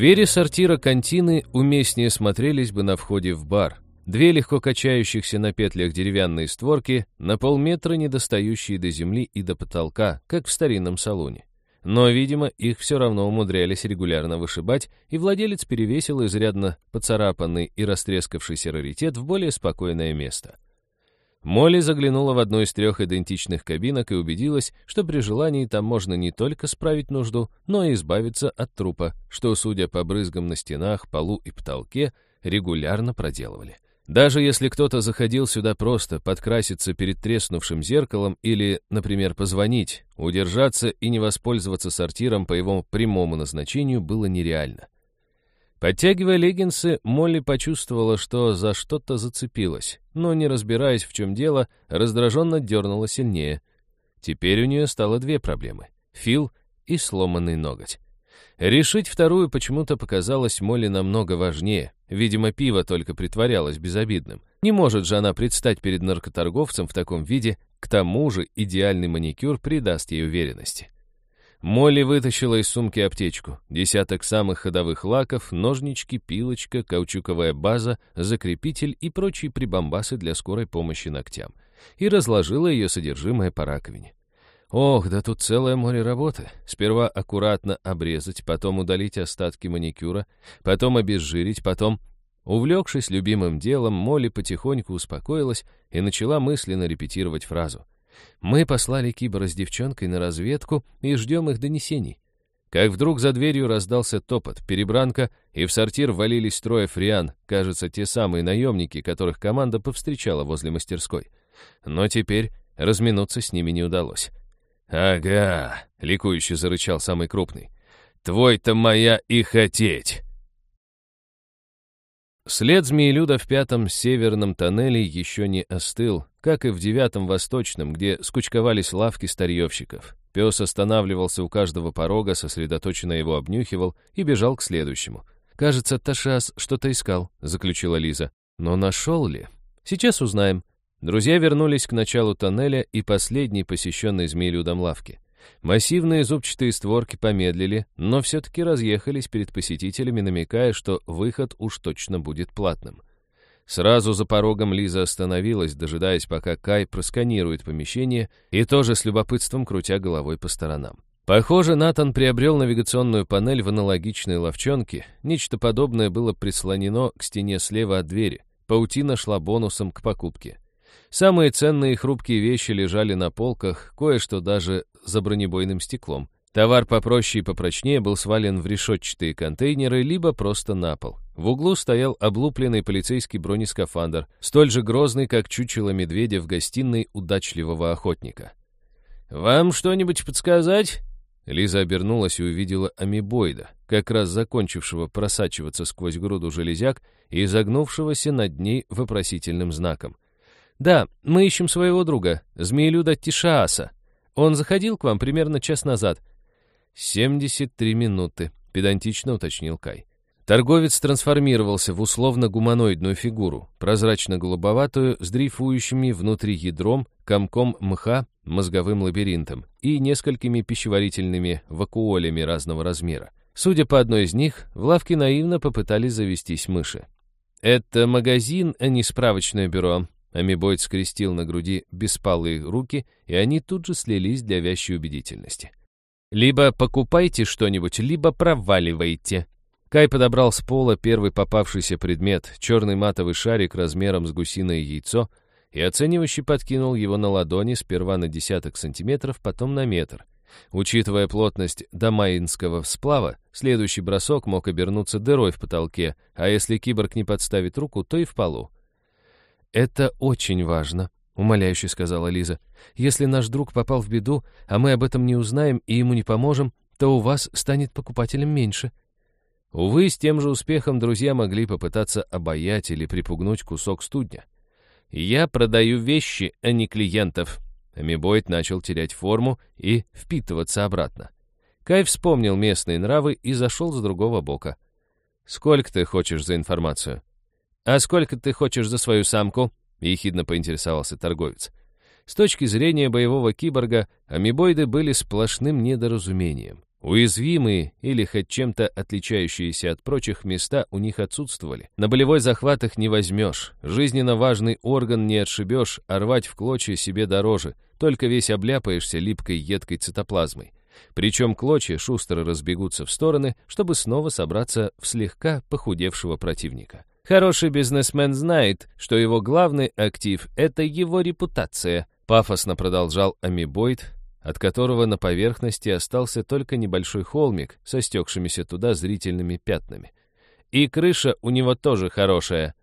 Двери сортира контины уместнее смотрелись бы на входе в бар. Две легко качающихся на петлях деревянные створки, на полметра недостающие до земли и до потолка, как в старинном салоне. Но, видимо, их все равно умудрялись регулярно вышибать, и владелец перевесил изрядно поцарапанный и растрескавшийся раритет в более спокойное место. Молли заглянула в одну из трех идентичных кабинок и убедилась, что при желании там можно не только справить нужду, но и избавиться от трупа, что, судя по брызгам на стенах, полу и потолке, регулярно проделывали. Даже если кто-то заходил сюда просто подкраситься перед треснувшим зеркалом или, например, позвонить, удержаться и не воспользоваться сортиром по его прямому назначению было нереально. Подтягивая леггинсы, Молли почувствовала, что за что-то зацепилась, но, не разбираясь, в чем дело, раздраженно дернула сильнее. Теперь у нее стало две проблемы — Фил и сломанный ноготь. Решить вторую почему-то показалось Молли намного важнее. Видимо, пиво только притворялось безобидным. Не может же она предстать перед наркоторговцем в таком виде, к тому же идеальный маникюр придаст ей уверенности. Молли вытащила из сумки аптечку, десяток самых ходовых лаков, ножнички, пилочка, каучуковая база, закрепитель и прочие прибамбасы для скорой помощи ногтям, и разложила ее содержимое по раковине. Ох, да тут целое море работы. Сперва аккуратно обрезать, потом удалить остатки маникюра, потом обезжирить, потом... Увлекшись любимым делом, Молли потихоньку успокоилась и начала мысленно репетировать фразу. «Мы послали Кибора с девчонкой на разведку и ждем их донесений». Как вдруг за дверью раздался топот, перебранка, и в сортир валились трое фриан, кажется, те самые наемники, которых команда повстречала возле мастерской. Но теперь разминуться с ними не удалось. «Ага», — ликующе зарычал самый крупный. «Твой-то моя и хотеть!» След змеелюда в пятом северном тоннеле еще не остыл, как и в девятом восточном, где скучковались лавки старьевщиков. Пес останавливался у каждого порога, сосредоточенно его обнюхивал и бежал к следующему. «Кажется, Ташас что-то искал», — заключила Лиза. «Но нашел ли? Сейчас узнаем. Друзья вернулись к началу тоннеля и последней посещенной змеелюдом лавки. Массивные зубчатые створки помедлили, но все-таки разъехались перед посетителями, намекая, что выход уж точно будет платным. Сразу за порогом Лиза остановилась, дожидаясь, пока Кай просканирует помещение, и тоже с любопытством крутя головой по сторонам. Похоже, Натан приобрел навигационную панель в аналогичной ловчонке. Нечто подобное было прислонено к стене слева от двери. Паутина шла бонусом к покупке. Самые ценные и хрупкие вещи лежали на полках, кое-что даже за бронебойным стеклом. Товар попроще и попрочнее был свален в решетчатые контейнеры, либо просто на пол. В углу стоял облупленный полицейский бронескафандр, столь же грозный, как чучело медведя в гостиной удачливого охотника. «Вам что-нибудь подсказать?» Лиза обернулась и увидела амебоида, как раз закончившего просачиваться сквозь груду железяк и изогнувшегося над ней вопросительным знаком. «Да, мы ищем своего друга, змеелюда Тишааса. Он заходил к вам примерно час назад». «Семьдесят три минуты», — педантично уточнил Кай. Торговец трансформировался в условно-гуманоидную фигуру, прозрачно-голубоватую, с дрейфующими внутри ядром, комком мха, мозговым лабиринтом и несколькими пищеварительными вакуолями разного размера. Судя по одной из них, в лавке наивно попытались завестись мыши. «Это магазин, а не справочное бюро», Амибоид скрестил на груди беспалые руки, и они тут же слились для вящей убедительности. «Либо покупайте что-нибудь, либо проваливайте». Кай подобрал с пола первый попавшийся предмет, черный матовый шарик размером с гусиное яйцо, и оценивающе подкинул его на ладони сперва на десяток сантиметров, потом на метр. Учитывая плотность домаинского сплава, следующий бросок мог обернуться дырой в потолке, а если киборг не подставит руку, то и в полу. «Это очень важно», — умоляюще сказала Лиза. «Если наш друг попал в беду, а мы об этом не узнаем и ему не поможем, то у вас станет покупателем меньше». Увы, с тем же успехом друзья могли попытаться обаять или припугнуть кусок студня. «Я продаю вещи, а не клиентов». Амибойт начал терять форму и впитываться обратно. Кай вспомнил местные нравы и зашел с другого бока. «Сколько ты хочешь за информацию?» «А сколько ты хочешь за свою самку?» — ехидно поинтересовался торговец. С точки зрения боевого киборга, амебоиды были сплошным недоразумением. Уязвимые или хоть чем-то отличающиеся от прочих места у них отсутствовали. На болевой захват их не возьмешь, жизненно важный орган не отшибешь, а рвать в клочья себе дороже, только весь обляпаешься липкой едкой цитоплазмой. Причем клочья шустро разбегутся в стороны, чтобы снова собраться в слегка похудевшего противника. Хороший бизнесмен знает, что его главный актив — это его репутация, пафосно продолжал амибоид, от которого на поверхности остался только небольшой холмик со стекшимися туда зрительными пятнами. И крыша у него тоже хорошая.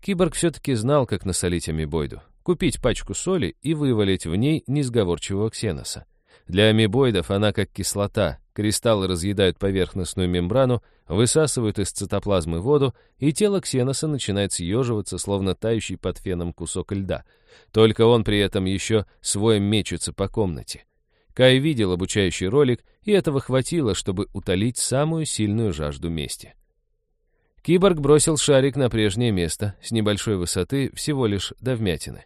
Киборг все-таки знал, как насолить амибоиду. Купить пачку соли и вывалить в ней несговорчивого ксеноса. Для амибоидов она как кислота. Кристаллы разъедают поверхностную мембрану, высасывают из цитоплазмы воду, и тело ксеноса начинает съеживаться, словно тающий под феном кусок льда. Только он при этом еще своим мечется по комнате. Кай видел обучающий ролик, и этого хватило, чтобы утолить самую сильную жажду мести. Киборг бросил шарик на прежнее место, с небольшой высоты, всего лишь до вмятины.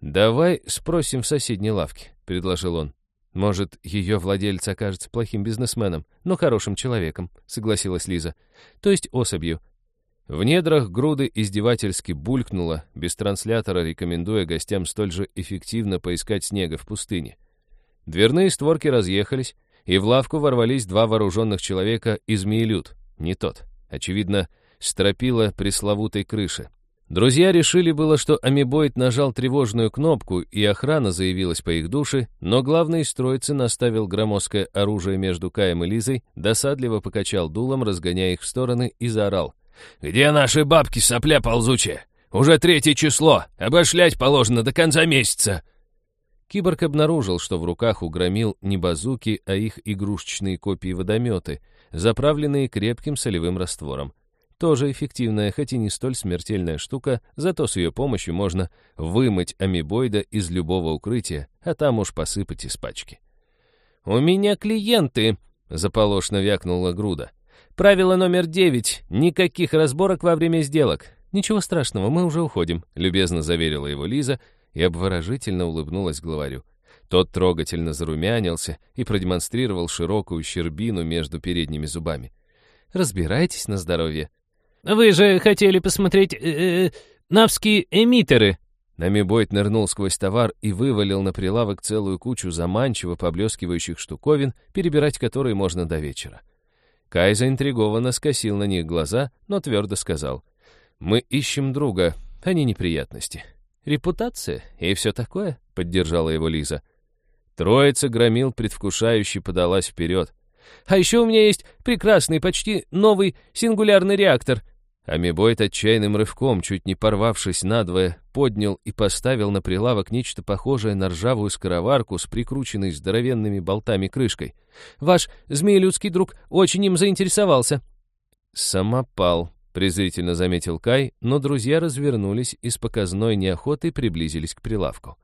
«Давай спросим в соседней лавке», — предложил он. «Может, ее владелец окажется плохим бизнесменом, но хорошим человеком», — согласилась Лиза. «То есть особью». В недрах груды издевательски булькнуло, без транслятора рекомендуя гостям столь же эффективно поискать снега в пустыне. Дверные створки разъехались, и в лавку ворвались два вооруженных человека из Миелют. Не тот. Очевидно, стропила пресловутой крыши. Друзья решили было, что амебоид нажал тревожную кнопку, и охрана заявилась по их душе, но главный из троицы наставил громоздкое оружие между Каем и Лизой, досадливо покачал дулом, разгоняя их в стороны, и заорал. «Где наши бабки, сопля ползучая? Уже третье число, обошлять положено до конца месяца!» Киборг обнаружил, что в руках у громил не базуки, а их игрушечные копии-водометы, заправленные крепким солевым раствором. Тоже эффективная, хоть и не столь смертельная штука, зато с ее помощью можно вымыть амебоида из любого укрытия, а там уж посыпать из пачки. «У меня клиенты!» — заполошно вякнула груда. «Правило номер девять. Никаких разборок во время сделок. Ничего страшного, мы уже уходим», — любезно заверила его Лиза и обворожительно улыбнулась главарю. Тот трогательно зарумянился и продемонстрировал широкую щербину между передними зубами. «Разбирайтесь на здоровье», «Вы же хотели посмотреть э -э, навские эмиттеры!» Намибойт нырнул сквозь товар и вывалил на прилавок целую кучу заманчиво поблескивающих штуковин, перебирать которые можно до вечера. Кай заинтригованно скосил на них глаза, но твердо сказал. «Мы ищем друга, а не неприятности. Репутация и все такое», — поддержала его Лиза. Троица громил предвкушающе подалась вперед. А еще у меня есть прекрасный, почти новый сингулярный реактор». Амебойт отчаянным рывком, чуть не порвавшись надвое, поднял и поставил на прилавок нечто похожее на ржавую скороварку с прикрученной здоровенными болтами крышкой. «Ваш змеелюдский друг очень им заинтересовался». «Самопал», — презрительно заметил Кай, но друзья развернулись и с показной неохотой приблизились к прилавку.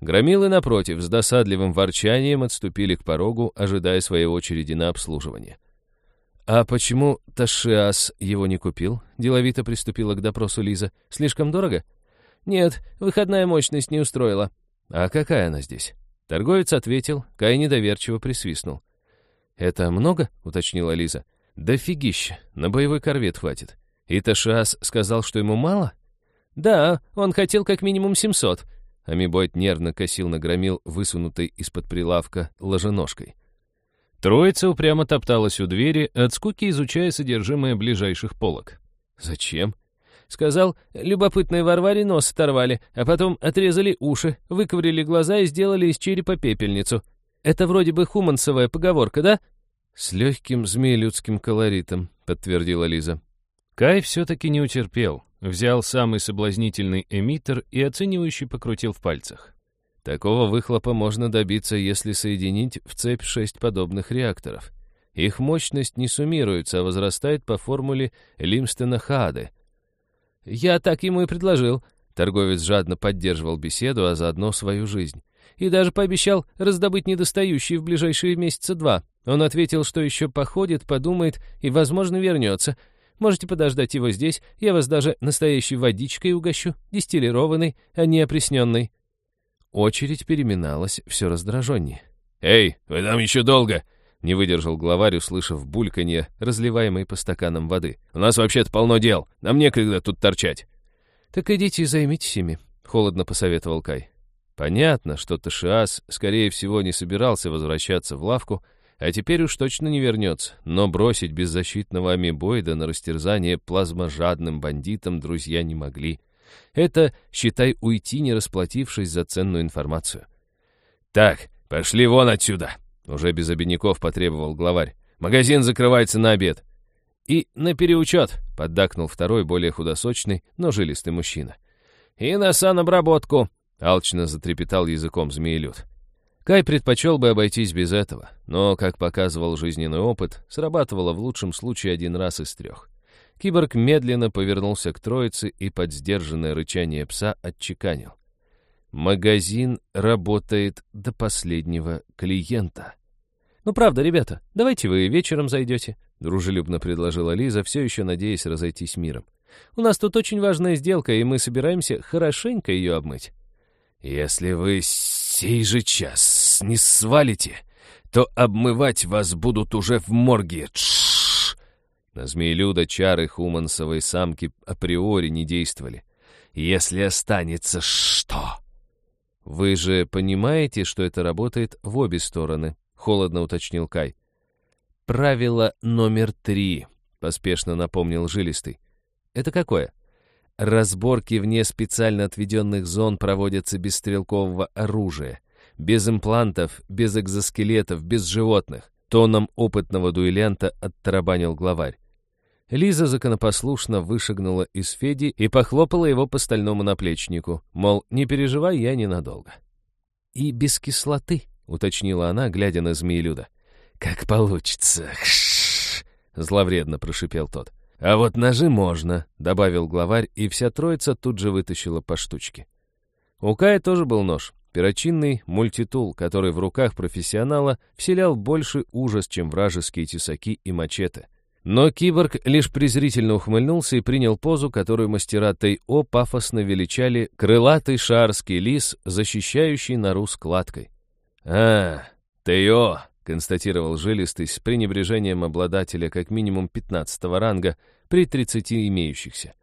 Громилы, напротив, с досадливым ворчанием отступили к порогу, ожидая своей очереди на обслуживание. «А почему Ташиас его не купил?» — деловито приступила к допросу Лиза. «Слишком дорого?» «Нет, выходная мощность не устроила». «А какая она здесь?» Торговец ответил, Кай недоверчиво присвистнул. «Это много?» — уточнила Лиза. «Да фигища, на боевой корвет хватит». «И Ташиас сказал, что ему мало?» «Да, он хотел как минимум семьсот», Амибойт нервно косил на громил, высунутой из-под прилавка ложеножкой. Троица упрямо топталась у двери, от скуки изучая содержимое ближайших полок. «Зачем?» Сказал, любопытные Варваре нос оторвали, а потом отрезали уши, выковырили глаза и сделали из черепа пепельницу. Это вроде бы хумансовая поговорка, да? С легким змеелюдским колоритом, подтвердила Лиза. Кай все-таки не утерпел. Взял самый соблазнительный эмиттер и оценивающий покрутил в пальцах. Такого выхлопа можно добиться, если соединить в цепь шесть подобных реакторов. Их мощность не суммируется, а возрастает по формуле Лимстена-Хааде. «Я так ему и предложил», — торговец жадно поддерживал беседу, а заодно свою жизнь. И даже пообещал раздобыть недостающие в ближайшие месяца два. Он ответил, что еще походит, подумает и, возможно, вернется, Можете подождать его здесь, я вас даже настоящей водичкой угощу, дистиллированной, а не опресненной». Очередь переминалась все раздраженнее. «Эй, вы там еще долго!» Не выдержал главарь, услышав бульканье, разливаемой по стаканам воды. «У нас вообще-то полно дел. Нам некогда тут торчать». «Так идите и займитесь ими», — холодно посоветовал Кай. Понятно, что Ташиас, скорее всего, не собирался возвращаться в лавку, а теперь уж точно не вернется, но бросить беззащитного амибоида на растерзание плазможадным бандитам друзья не могли. Это, считай, уйти, не расплатившись за ценную информацию. «Так, пошли вон отсюда!» — уже без обиняков потребовал главарь. «Магазин закрывается на обед!» «И на переучет!» — поддакнул второй, более худосочный, но жилистый мужчина. «И на санобработку!» — алчно затрепетал языком змеелюд. Кай предпочел бы обойтись без этого, но, как показывал жизненный опыт, срабатывало в лучшем случае один раз из трех. Киборг медленно повернулся к троице и под сдержанное рычание пса отчеканил. «Магазин работает до последнего клиента». «Ну правда, ребята, давайте вы вечером зайдете», — дружелюбно предложила Лиза, все еще надеясь разойтись миром. «У нас тут очень важная сделка, и мы собираемся хорошенько ее обмыть». «Если вы сей же час не свалите, то обмывать вас будут уже в морге. Тш На змеелюда чары хумансовой самки априори не действовали. Если останется что? Вы же понимаете, что это работает в обе стороны, холодно уточнил Кай. Правило номер три, поспешно напомнил жилистый. Это какое? Разборки вне специально отведенных зон проводятся без стрелкового оружия, без имплантов, без экзоскелетов, без животных. Тоном опытного дуэлянта оттарабанил главарь. Лиза законопослушно вышагнула из Феди и похлопала его по стальному наплечнику, мол, не переживай, я ненадолго. «И без кислоты», — уточнила она, глядя на змеелюда. «Как получится!» — зловредно прошипел тот. «А вот ножи можно», — добавил главарь, и вся троица тут же вытащила по штучке. У Кая тоже был нож, перочинный мультитул, который в руках профессионала вселял больше ужас, чем вражеские тесаки и мачете. Но киборг лишь презрительно ухмыльнулся и принял позу, которую мастера Тей-О пафосно величали «крылатый шарский лис, защищающий нору складкой». «А, Тей-О!» Констатировал жилистый с пренебрежением обладателя как минимум 15 ранга при 30 имеющихся.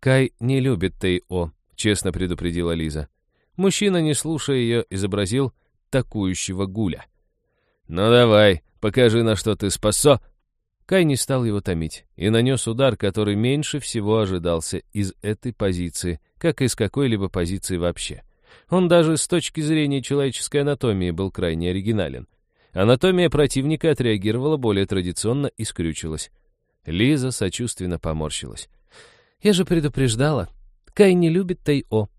«Кай не любит Тей-О», — честно предупредила Лиза. Мужчина, не слушая ее, изобразил такующего гуля. «Ну давай, покажи, на что ты спасо!» Кай не стал его томить и нанес удар, который меньше всего ожидался из этой позиции, как из какой-либо позиции вообще. Он даже с точки зрения человеческой анатомии был крайне оригинален. Анатомия противника отреагировала более традиционно и скрючилась. Лиза сочувственно поморщилась. «Я же предупреждала. Кай не любит Тай-О».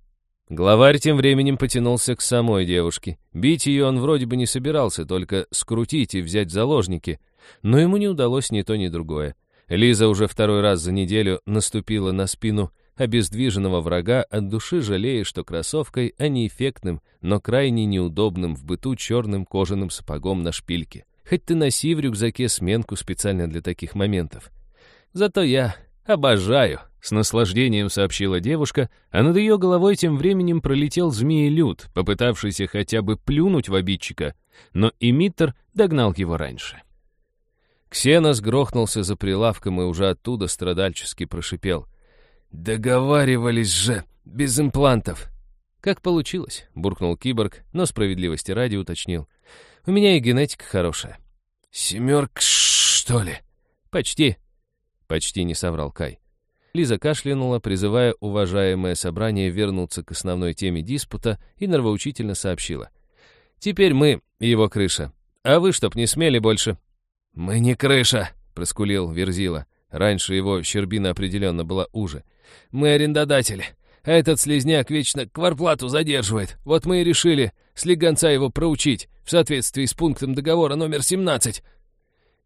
Главарь тем временем потянулся к самой девушке. Бить ее он вроде бы не собирался, только скрутить и взять заложники. Но ему не удалось ни то, ни другое. Лиза уже второй раз за неделю наступила на спину обездвиженного врага, от души жалея, что кроссовкой, а не эффектным, но крайне неудобным в быту черным кожаным сапогом на шпильке. Хоть ты носи в рюкзаке сменку специально для таких моментов. Зато я обожаю, с наслаждением сообщила девушка, а над ее головой тем временем пролетел змеелюд, попытавшийся хотя бы плюнуть в обидчика, но эмиттер догнал его раньше. Ксенос грохнулся за прилавком и уже оттуда страдальчески прошипел — «Договаривались же, без имплантов!» «Как получилось?» — буркнул киборг, но справедливости ради уточнил. «У меня и генетика хорошая». «Семерка, что ли?» «Почти». Почти не соврал Кай. Лиза кашлянула, призывая уважаемое собрание вернуться к основной теме диспута и нравоучительно сообщила. «Теперь мы его крыша. А вы чтоб не смели больше». «Мы не крыша», — проскулил Верзила. Раньше его щербина определенно была уже. Мы арендодатели. А этот слезняк вечно кварплату задерживает. Вот мы и решили слегонца его проучить в соответствии с пунктом договора номер 17.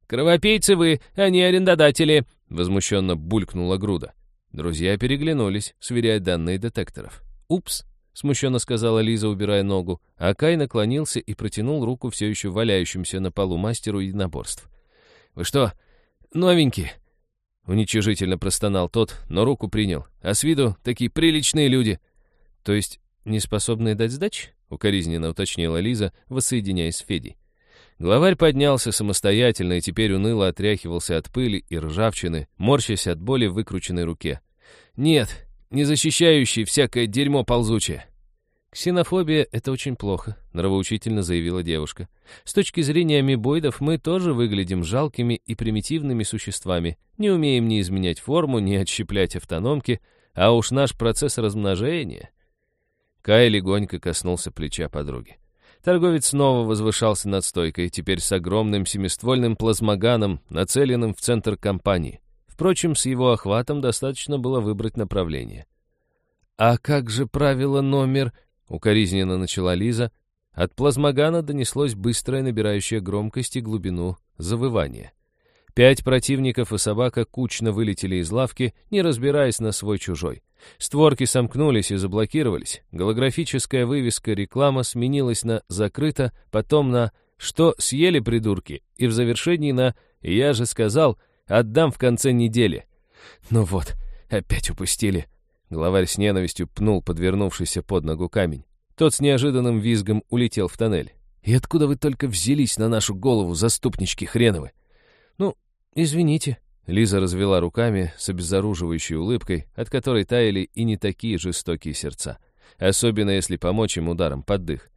«Кровопийцы вы, а не арендодатели!» — возмущенно булькнула груда. Друзья переглянулись, сверяя данные детекторов. «Упс!» — смущенно сказала Лиза, убирая ногу, а Кай наклонился и протянул руку все еще валяющимся на полу мастеру единоборств. «Вы что, новенькие? Уничижительно простонал тот, но руку принял. А с виду такие приличные люди. То есть не способные дать сдачи? Укоризненно уточнила Лиза, воссоединяясь с Федей. Главарь поднялся самостоятельно и теперь уныло отряхивался от пыли и ржавчины, морщась от боли в выкрученной руке. «Нет, не защищающий всякое дерьмо ползучее». «Ксенофобия — это очень плохо», — нравоучительно заявила девушка. «С точки зрения амебоидов мы тоже выглядим жалкими и примитивными существами, не умеем ни изменять форму, ни отщеплять автономки, а уж наш процесс размножения...» Кай легонько коснулся плеча подруги. Торговец снова возвышался над стойкой, теперь с огромным семиствольным плазмоганом, нацеленным в центр компании. Впрочем, с его охватом достаточно было выбрать направление. «А как же правило номер...» — укоризненно начала Лиза. От плазмогана донеслось быстрое, набирающее громкость и глубину завывание. Пять противников и собака кучно вылетели из лавки, не разбираясь на свой-чужой. Створки сомкнулись и заблокировались. Голографическая вывеска реклама сменилась на «закрыто», потом на «что съели придурки» и в завершении на «я же сказал, отдам в конце недели». Ну вот, опять упустили. Главарь с ненавистью пнул подвернувшийся под ногу камень. Тот с неожиданным визгом улетел в тоннель. «И откуда вы только взялись на нашу голову, заступнички хреновы?» «Ну, извините», Лиза развела руками с обезоруживающей улыбкой, от которой таяли и не такие жестокие сердца. Особенно если помочь им ударом под дых.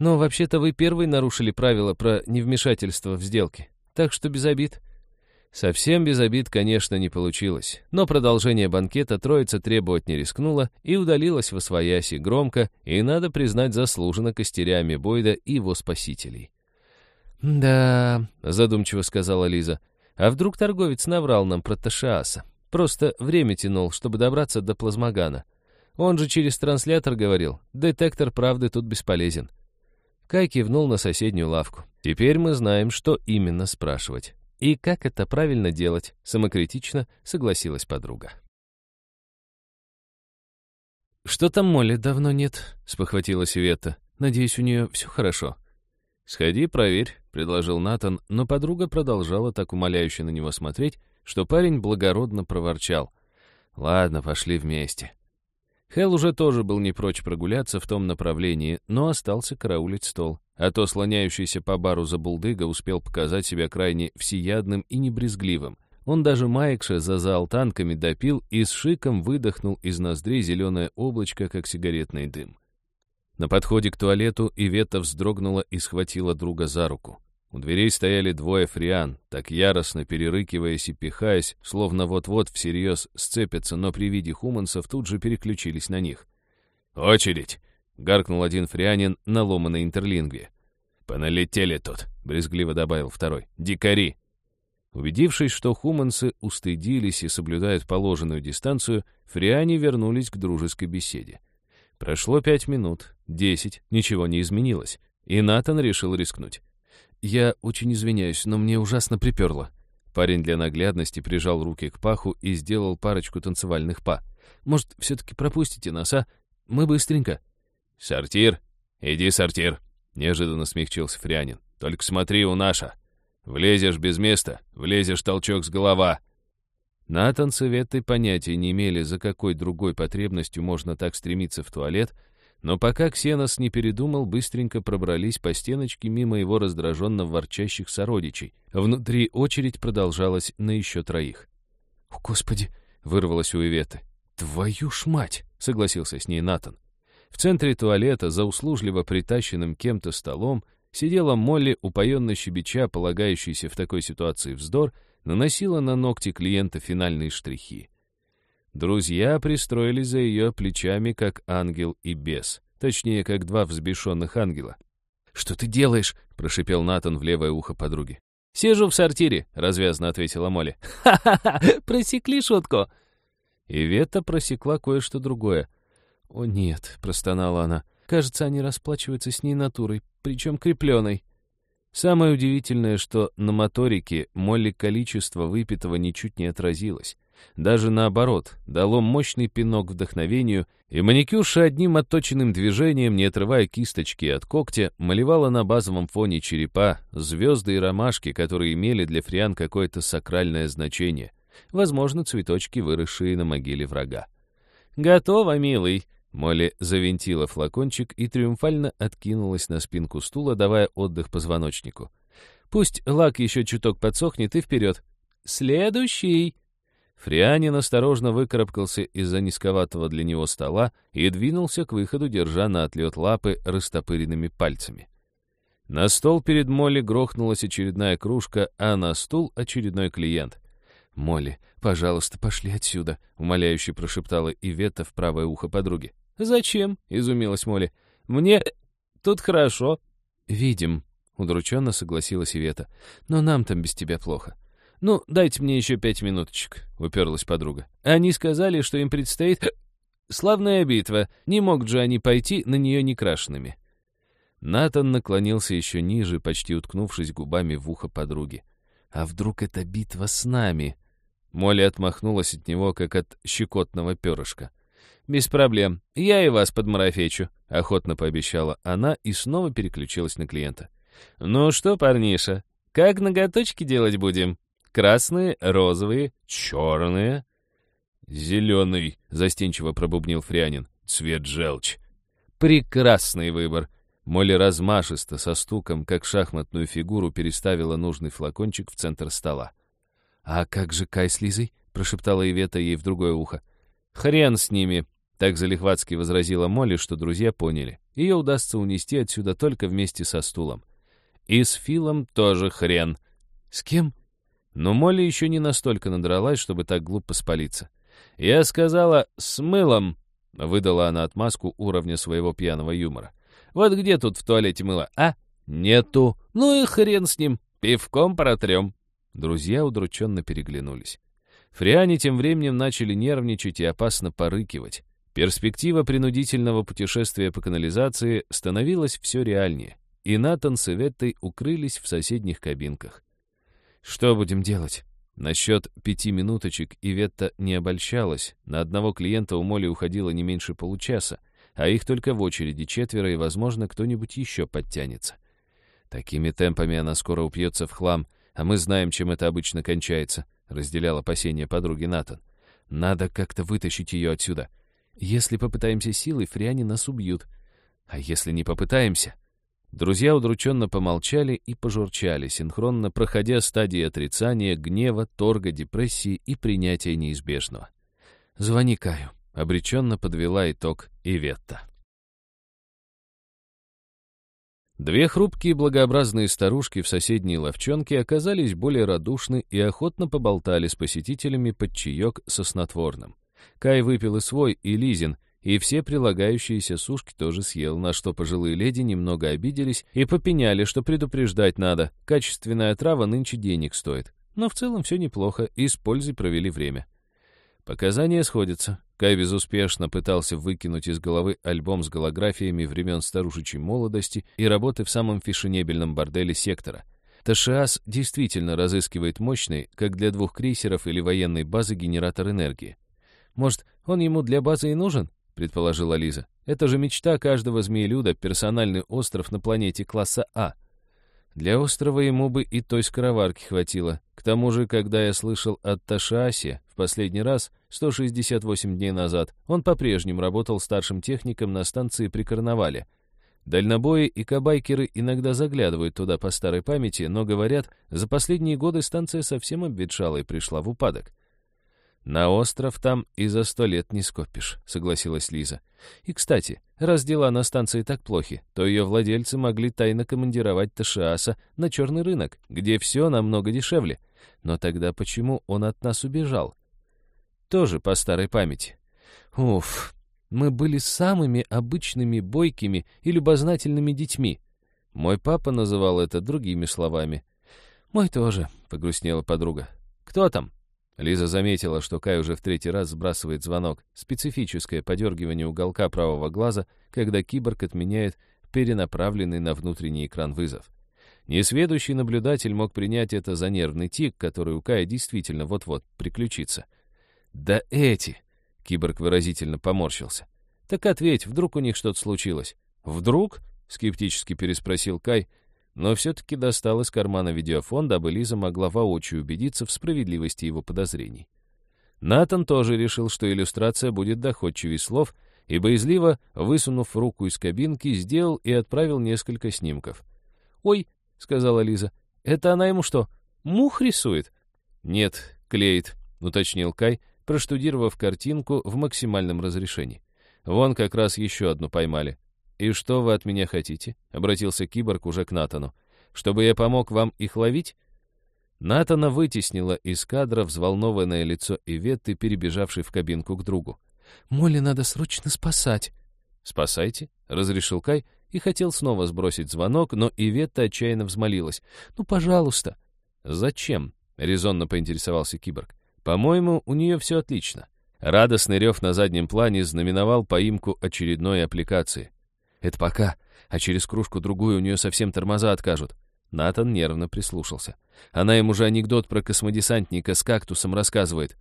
Но вообще-то вы первый нарушили правила про невмешательство в сделки. Так что без обид. Совсем без обид, конечно, не получилось. Но продолжение банкета троица требовать не рискнула и удалилась во свояси громко и, надо признать, заслуженно костерями Бойда и его спасителей. «Да», — задумчиво сказала Лиза, — а вдруг торговец наврал нам про Ташиаса? Просто время тянул, чтобы добраться до плазмогана. Он же через транслятор говорил, детектор правды тут бесполезен. Кай кивнул на соседнюю лавку. Теперь мы знаем, что именно спрашивать. И как это правильно делать, самокритично согласилась подруга. «Что там Молли давно нет?» — спохватилась Ивета. «Надеюсь, у нее все хорошо». «Сходи, проверь», — предложил Натан, но подруга продолжала так умоляюще на него смотреть, что парень благородно проворчал. «Ладно, пошли вместе». Хелл уже тоже был не прочь прогуляться в том направлении, но остался караулить стол. А то слоняющийся по бару за булдыга успел показать себя крайне всеядным и небрезгливым. Он даже Майкша за заалтанками допил и с шиком выдохнул из ноздрей зеленое облачко, как сигаретный дым. На подходе к туалету Ивета вздрогнула и схватила друга за руку. У дверей стояли двое фриан, так яростно перерыкиваясь и пихаясь, словно вот-вот всерьез сцепятся, но при виде хуманцев тут же переключились на них. «Очередь!» — гаркнул один фрианин на ломаной интерлингве. «Поналетели тут», — брезгливо добавил второй. «Дикари!» Убедившись, что хуманцы устыдились и соблюдают положенную дистанцию, фриане вернулись к дружеской беседе. Прошло пять минут, десять, ничего не изменилось, и Натан решил рискнуть. «Я очень извиняюсь, но мне ужасно приперло». Парень для наглядности прижал руки к паху и сделал парочку танцевальных па. «Может, все-таки пропустите нас, а? Мы быстренько». «Сортир! Иди, сортир!» — неожиданно смягчился Фрянин. «Только смотри у наша. Влезешь без места, влезешь толчок с голова. Натан с Иветтой понятия не имели, за какой другой потребностью можно так стремиться в туалет, но пока Ксенос не передумал, быстренько пробрались по стеночке мимо его раздраженно ворчащих сородичей. Внутри очередь продолжалась на еще троих. «О, Господи!» — вырвалось у Иветы. «Твою ж мать!» — согласился с ней Натан. В центре туалета, за услужливо притащенным кем-то столом, сидела Молли, упоенно щебеча, полагающийся в такой ситуации вздор, наносила на ногти клиента финальные штрихи. Друзья пристроились за ее плечами, как ангел и бес. Точнее, как два взбешенных ангела. «Что ты делаешь?» — прошипел Натан в левое ухо подруги. «Сижу в сортире», — развязно ответила Молли. «Ха-ха-ха! Просекли шутку!» И Вета просекла кое-что другое. «О нет», — простонала она. «Кажется, они расплачиваются с ней натурой, причем крепленой». Самое удивительное, что на моторике Молли количество выпитого ничуть не отразилось. Даже наоборот, дало мощный пинок вдохновению, и маникюрша одним отточенным движением, не отрывая кисточки от когтя, малевала на базовом фоне черепа звезды и ромашки, которые имели для фриан какое-то сакральное значение. Возможно, цветочки, выросшие на могиле врага. «Готово, милый!» Молли завинтила флакончик и триумфально откинулась на спинку стула, давая отдых позвоночнику. Пусть лак еще чуток подсохнет и вперед. Следующий!» Фрианин осторожно выкарабкался из-за низковатого для него стола и двинулся к выходу, держа на отлет лапы растопыренными пальцами. На стол перед Молли грохнулась очередная кружка, а на стул очередной клиент. «Молли, пожалуйста, пошли отсюда», — умоляюще прошептала Ивета в правое ухо подруги. «Зачем?» — изумилась Молли. «Мне тут хорошо». «Видим», — удрученно согласилась Ивета. «Но нам там без тебя плохо». «Ну, дайте мне еще пять минуточек», — уперлась подруга. «Они сказали, что им предстоит славная битва. Не могут же они пойти на нее некрашенными». Натан наклонился еще ниже, почти уткнувшись губами в ухо подруги. «А вдруг это битва с нами?» Молли отмахнулась от него, как от щекотного перышка. «Без проблем. Я и вас подмарафечу», — охотно пообещала она и снова переключилась на клиента. «Ну что, парниша, как ноготочки делать будем? Красные, розовые, черные?» «Зеленый», — застенчиво пробубнил Фрянин. «Цвет желчь». «Прекрасный выбор. Молли размашисто, со стуком, как шахматную фигуру, переставила нужный флакончик в центр стола. «А как же Кай с Лизой?» — прошептала Ивета ей в другое ухо. «Хрен с ними!» — так залихватски возразила Молли, что друзья поняли. Ее удастся унести отсюда только вместе со стулом. И с Филом тоже хрен. «С кем?» Но Молли еще не настолько надралась, чтобы так глупо спалиться. «Я сказала, с мылом!» — выдала она отмазку уровня своего пьяного юмора. Вот где тут в туалете мыло, а? Нету. Ну и хрен с ним. Пивком протрем. Друзья удрученно переглянулись. Фриане тем временем начали нервничать и опасно порыкивать. Перспектива принудительного путешествия по канализации становилась все реальнее, и Натан с Иветтой укрылись в соседних кабинках. «Что будем делать?» Насчет пяти минуточек Иветта не обольщалась. На одного клиента у Моли уходило не меньше получаса, а их только в очереди четверо, и, возможно, кто-нибудь еще подтянется. Такими темпами она скоро упьется в хлам, а мы знаем, чем это обычно кончается, — разделял опасения подруги Натан. Надо как-то вытащить ее отсюда. Если попытаемся силой, фриане нас убьют. А если не попытаемся? Друзья удрученно помолчали и пожурчали, синхронно проходя стадии отрицания, гнева, торга, депрессии и принятия неизбежного. «Звони Каю», Обреченно подвела итог Иветта. Две хрупкие благообразные старушки в соседней ловчонке оказались более радушны и охотно поболтали с посетителями под чаек со снотворным. Кай выпил и свой, и Лизин, и все прилагающиеся сушки тоже съел, на что пожилые леди немного обиделись и попеняли, что предупреждать надо, качественная трава нынче денег стоит. Но в целом все неплохо, и с пользой провели время. Показания сходятся. Кай безуспешно пытался выкинуть из головы альбом с голографиями времен старушечьей молодости и работы в самом фешенебельном борделе сектора. Ташиас действительно разыскивает мощный, как для двух крейсеров или военной базы, генератор энергии. «Может, он ему для базы и нужен?» — предположила Лиза. «Это же мечта каждого змеелюда, персональный остров на планете класса А». Для острова ему бы и той скороварки хватило. К тому же, когда я слышал от Ташааси в последний раз, 168 дней назад, он по-прежнему работал старшим техником на станции при карнавале. Дальнобои и кабайкеры иногда заглядывают туда по старой памяти, но, говорят, за последние годы станция совсем обветшала и пришла в упадок. «На остров там и за сто лет не скопишь», — согласилась Лиза. «И, кстати, раз дела на станции так плохи, то ее владельцы могли тайно командировать Ташиаса на черный рынок, где все намного дешевле. Но тогда почему он от нас убежал?» «Тоже по старой памяти». «Уф, мы были самыми обычными, бойкими и любознательными детьми. Мой папа называл это другими словами». «Мой тоже», — погрустнела подруга. «Кто там?» Лиза заметила, что Кай уже в третий раз сбрасывает звонок. Специфическое подергивание уголка правого глаза, когда киборг отменяет перенаправленный на внутренний экран вызов. Несведущий наблюдатель мог принять это за нервный тик, который у Кая действительно вот-вот приключится. «Да эти!» — киборг выразительно поморщился. «Так ответь, вдруг у них что-то случилось?» «Вдруг?» — скептически переспросил Кай, но все-таки достал из кармана видеофон, дабы Лиза могла воочию убедиться в справедливости его подозрений. Натан тоже решил, что иллюстрация будет доходчивее слов, и боязливо, высунув руку из кабинки, сделал и отправил несколько снимков. «Ой», — сказала Лиза, — Это она ему что, мух рисует?» «Нет, клеит», — уточнил Кай, проштудировав картинку в максимальном разрешении. «Вон как раз еще одну поймали. «И что вы от меня хотите?» — обратился киборг уже к Натану. «Чтобы я помог вам их ловить?» Натана вытеснила из кадра взволнованное лицо Иветты, перебежавшей в кабинку к другу. «Молли надо срочно спасать». «Спасайте», — разрешил Кай и хотел снова сбросить звонок, но Иветта отчаянно взмолилась. «Ну, пожалуйста». «Зачем?» — резонно поинтересовался киборг. «По-моему, у нее все отлично». Радостный рев на заднем плане знаменовал поимку очередной аппликации. Это пока, а через кружку-другую у нее совсем тормоза откажут. Натан нервно прислушался. Она ему же анекдот про космодесантника с кактусом рассказывает,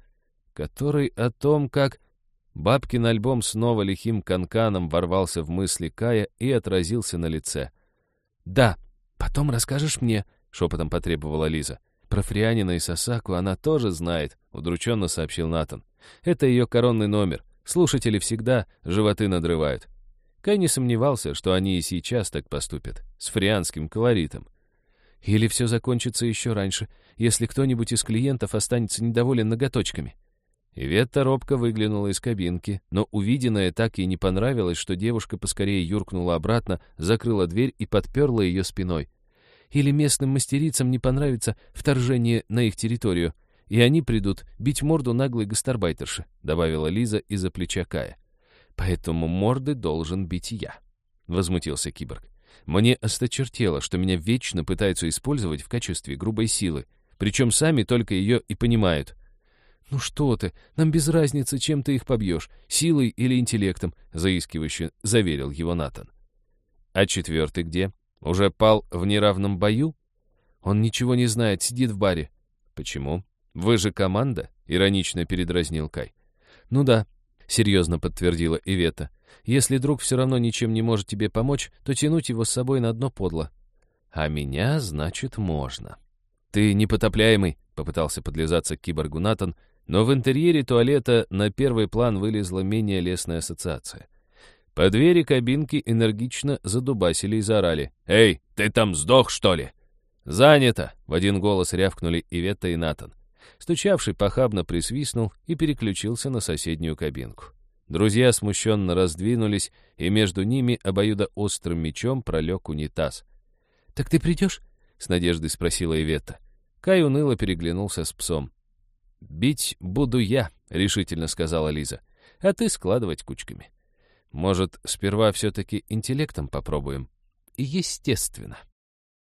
который о том, как... Бабкин альбом снова лихим канканом ворвался в мысли Кая и отразился на лице. «Да, потом расскажешь мне», — шепотом потребовала Лиза. «Про Фрианина и Сосаку она тоже знает», — удрученно сообщил Натан. «Это ее коронный номер. Слушатели всегда животы надрывают. Кай не сомневался, что они и сейчас так поступят, с фрианским колоритом. Или все закончится еще раньше, если кто-нибудь из клиентов останется недоволен ноготочками. Иветта робко выглянула из кабинки, но увиденное так ей не понравилось, что девушка поскорее юркнула обратно, закрыла дверь и подперла ее спиной. Или местным мастерицам не понравится вторжение на их территорию, и они придут бить морду наглой гастарбайтерши, добавила Лиза из-за плеча Кая. Поэтому морды должен бить я», — возмутился киборг. «Мне осточертело, что меня вечно пытаются использовать в качестве грубой силы, причем сами только ее и понимают». «Ну что ты, нам без разницы, чем ты их побьешь, силой или интеллектом», — заискивающе заверил его Натан. «А четвертый где? Уже пал в неравном бою?» «Он ничего не знает, сидит в баре». «Почему? Вы же команда?» — иронично передразнил Кай. «Ну да, — серьезно подтвердила Ивета. «Если друг все равно ничем не может тебе помочь, то тянуть его с собой на дно подло». «А меня, значит, можно». «Ты непотопляемый», — попытался подлизаться к киборгу Натан, но в интерьере туалета на первый план вылезла менее лестная ассоциация. По двери кабинки энергично задубасили и заорали. «Эй, ты там сдох, что ли?» «Занято!» — в один голос рявкнули Иветта и Натан. Стучавший похабно присвистнул и переключился на соседнюю кабинку. Друзья смущенно раздвинулись, и между ними обоюдоострым мечом пролег унитаз. «Так ты придешь?» — с надеждой спросила Иветта. Кай уныло переглянулся с псом. «Бить буду я», — решительно сказала Лиза, — «а ты складывать кучками. Может, сперва все-таки интеллектом попробуем?» «Естественно».